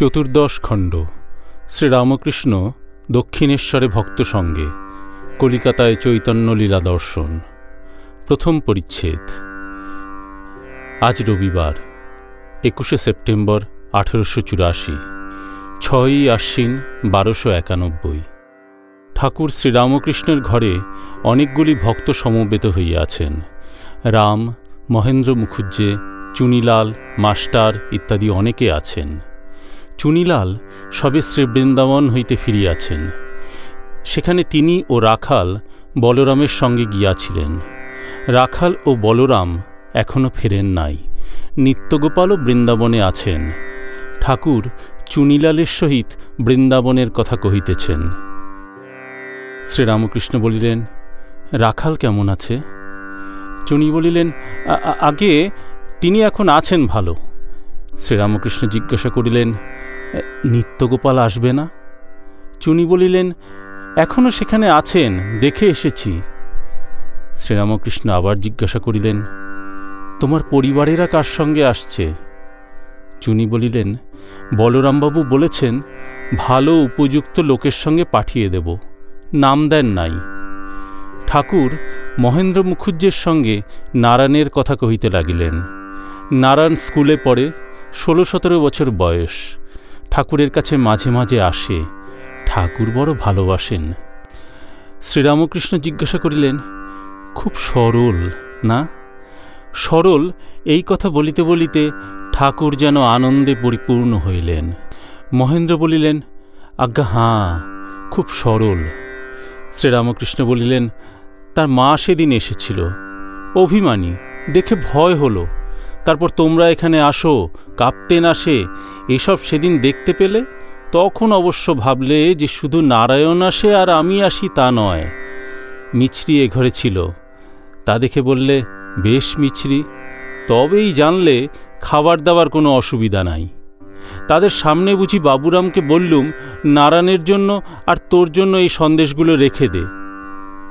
চতুর্দশ খণ্ড। শ্রীরামকৃষ্ণ দক্ষিণেশ্বরে ভক্ত সঙ্গে কলিকাতায় চৈতন্য লীলা দর্শন। প্রথম পরিচ্ছেদ। আজ রবিবার, একুশে সেপ্টেম্বর আঠেরোশো চুরাশি, ছয়ই আশ্বিন বারোশো একানব্বই। ঠাকুর শ্রীরামকৃষ্ণের ঘরে অনেকগুলি ভক্ত সমবেত হইয়াছেন রাম, মহেন্দ্র মুখুজ্জে, চুনিলাল, মাস্টার ইত্যাদি অনেকে আছেন। চুনিলাল সবে শ্রীবৃন্দাবন হইতে ফিরিয়াছেন। সেখানে তিনি ও রাখাল বলরামের সঙ্গে গিয়াছিলেন। রাখাল ও বলরাম এখনও ফেরেন নাই। নিত্যগোপালও বৃন্দাবনে আছেন। ঠাকুর চুনিলালের সহিত বৃন্দাবনের কথা কহিতেছেন। শ্রীরামকৃষ্ণ বলিলেন রাখাল কেমন আছে? চুনি বলিলেন "আ- আ- আগে তিনি এখন আছেন ভালো। শ্রীরামকৃষ্ণ জিজ্ঞাসা করিলেন "এ, নিত্যগোপাল আসবে না? চুনি বলিলেন এখনও সেখানে আছেন, দেখে এসেছি। শ্রীরামকৃষ্ণ আবার জিজ্ঞাসা করিলেন, তোমার পরিবারেরা কার সঙ্গে আসছে? চুনি বলিলেন, বলরামবাবু বলেছেন, ভালো উপযুক্ত লোকের সঙ্গে পাঠিয়ে দেব, নাম দেন নাই। ঠাকুর মহেন্দ্র মুখুজ্জের সঙ্গে নারায়ণের কথা কহিতে লাগিলেন। নারায়ণ স্কুলে পড়ে ষোলো সতেরো বছর বয়স। ঠাকুরের কাছে মাঝে মাঝে আসে, ঠাকুর বড় ভালোবাসেন। শ্রীরামকৃষ্ণ জিজ্ঞাসা করিলেন, খুব সরল, না? সরল এই কথা বলিতে বলিতে ঠাকুর যেন আনন্দে পরিপূর্ণ হইলেন। মহেন্দ্র বলিলেন, আজ্ঞা, হাঁ, খুব সরল। শ্রীরামকৃষ্ণ বলিলেন, তার মা সেদিন এসেছিল। অভিমানী, দেখে ভয় হলো। তারপর তোমরা এখানে আসো, কাপ্তেন আসে এসব সেদিন দেখতে পেলে? তখন অবশ্য ভাবলে যে শুধু নারায়ণ আসে আর আমি আসি তা নয়। মিছরি এ ঘরে ছিল। তা দেখে বললে, বেশ মিছরি। তবেই জানলে খাবার দাবার কোনো অসুবিধা নাই। তাদের সামনে বুঝি বাবুরামকে বললুম, নারায়ণের জন্য আর তোর জন্য এই সন্দেশগুলো রেখে দে।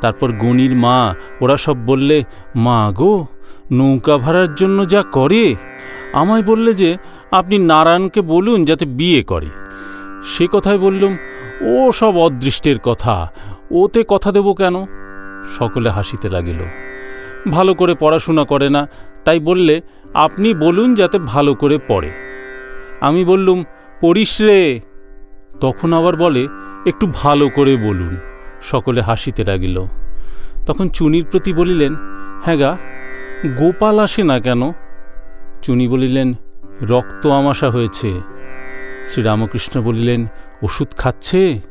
তারপর গণির মা, ওরা সব বললে, মা গো, নৌকা ভাড়ার জন্য যা করে? আমায় বললে যে আপনি নারায়ণকে বলুন যাতে বিয়ে করে। সে কথায় বললুম, ও সব অদৃষ্টের কথা, ওতে কথা দেব কেন? সকলে হাসিতে লাগিল। ভালো করে পড়াশোনা করে না, তাই বললে, আপনি বলুন যাতে ভালো করে পড়ে। আমি বললুম, পড়িস রে। তখন আবার বলে, একটু ভালো করে বলুন। সকলে হাসিতে লাগিল। তখন চুনির প্রতি বলিলেন হ্যাঁ গা, গোপাল আসে না কেন? চুনি বলিলেন রক্ত আমাশা হয়েছে। শ্রীরামকৃষ্ণ বলিলেন, ওষুধ খাচ্ছে?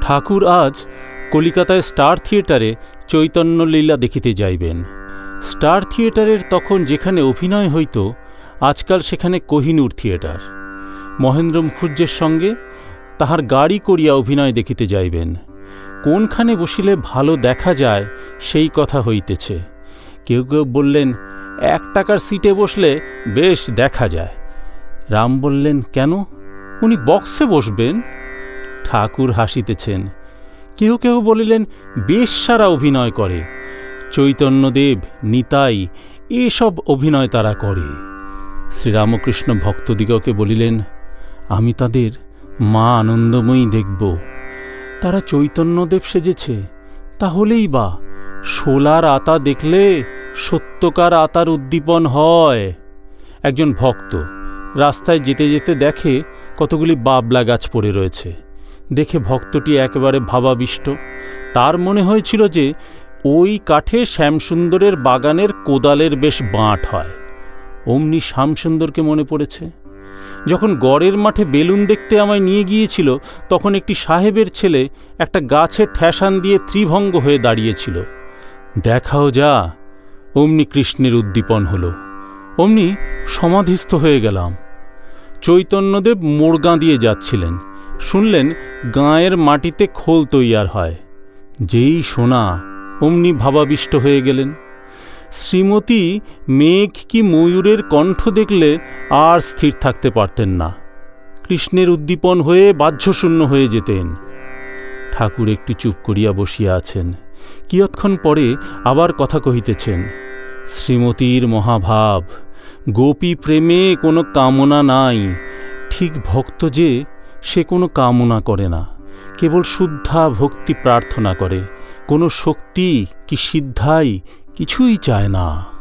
ঠাকুর আজ কলিকাতায় স্টার থিয়েটারে চৈতন্য লীলা দেখিতে যাইবেন। স্টার থিয়েটারের তখন যেখানে অভিনয় হইত, আজকাল সেখানে কোহিনূর থিয়েটার। মহেন্দ্র মুখুজ্জের সঙ্গে তাহার গাড়ি করিয়া অভিনয় দেখিতে যাইবেন। কোনখানে বসিলে ভালো দেখা যায়, সেই কথা হইতেছে। কেউ কেউ বললেন এক টাকার সিটে বসলে বেশ দেখা যায়। রাম বললেন, কেন? উনি বক্সে বসবেন। ঠাকুর হাসিতেছেন। কেউ কেউ বলিলেন, বেশ সারা অভিনয় করে। চৈতন্যদেব, নিতাই, এসব অভিনয় তারা করে। শ্রীরামকৃষ্ণ ভক্তদিগকে বলিলেন, আমি তাদের মা আনন্দময়ী দেখব। তারা চৈতন্যদেব সেজেছে, তাহলেই বা শোলার আতা দেখলে সত্যকার আতার উদ্দীপন হয়। একজন ভক্ত রাস্তায় যেতে যেতে দেখে কতগুলি বাবলা গাছ পড়ে রয়েছে। দেখে ভক্তটি একেবারে ভাবাবিষ্ট। তার মনে হয়েছিল যে ওই কাঠে শ্যামসুন্দরের বাগানের কোদালের বেশ বাঁট হয়। অমনি শ্যামসুন্দরকে মনে পড়েছে, যখন গড়ের মাঠে বেলুন দেখতে আমায় নিয়ে গিয়েছিল, তখন একটি সাহেবের ছেলে একটা গাছের ঠ্যাসান দিয়ে ত্রিভঙ্গ হয়ে দাঁড়িয়েছিল। দেখাও যা। অমনি কৃষ্ণের উদ্দীপন হলো। অমনি সমাধিস্থ হয়ে গেলাম। চৈতন্যদেব মোড়গাঁ দিয়ে যাচ্ছিলেন। শুনলেন গাঁয়ের মাটিতে খোল তৈয়ার হয়। যেই শোনা অমনি ভাবাবিষ্ট হয়ে গেলেন। শ্রীমতী মেঘ কি ময়ূরের কণ্ঠ দেখলে আর স্থির থাকতে পারতেন না। কৃষ্ণের উদ্দীপন হয়ে বাহ্যশূন্য হয়ে যেতেন। ঠাকুর একটু চুপ করিয়া বসিয়া আছেন। কিয়ৎক্ষণ পরে আবার কথা কহিতেছেন, শ্রীমতীর মহাভাব, গোপী প্রেমে কোনো কামনা নাই। ঠিক ভক্ত যে, সে কোনো কামনা করে না। কেবল শুদ্ধা ভক্তি প্রার্থনা করে। কোনো শক্তি কি সিদ্ধাই কিছুই চায় না।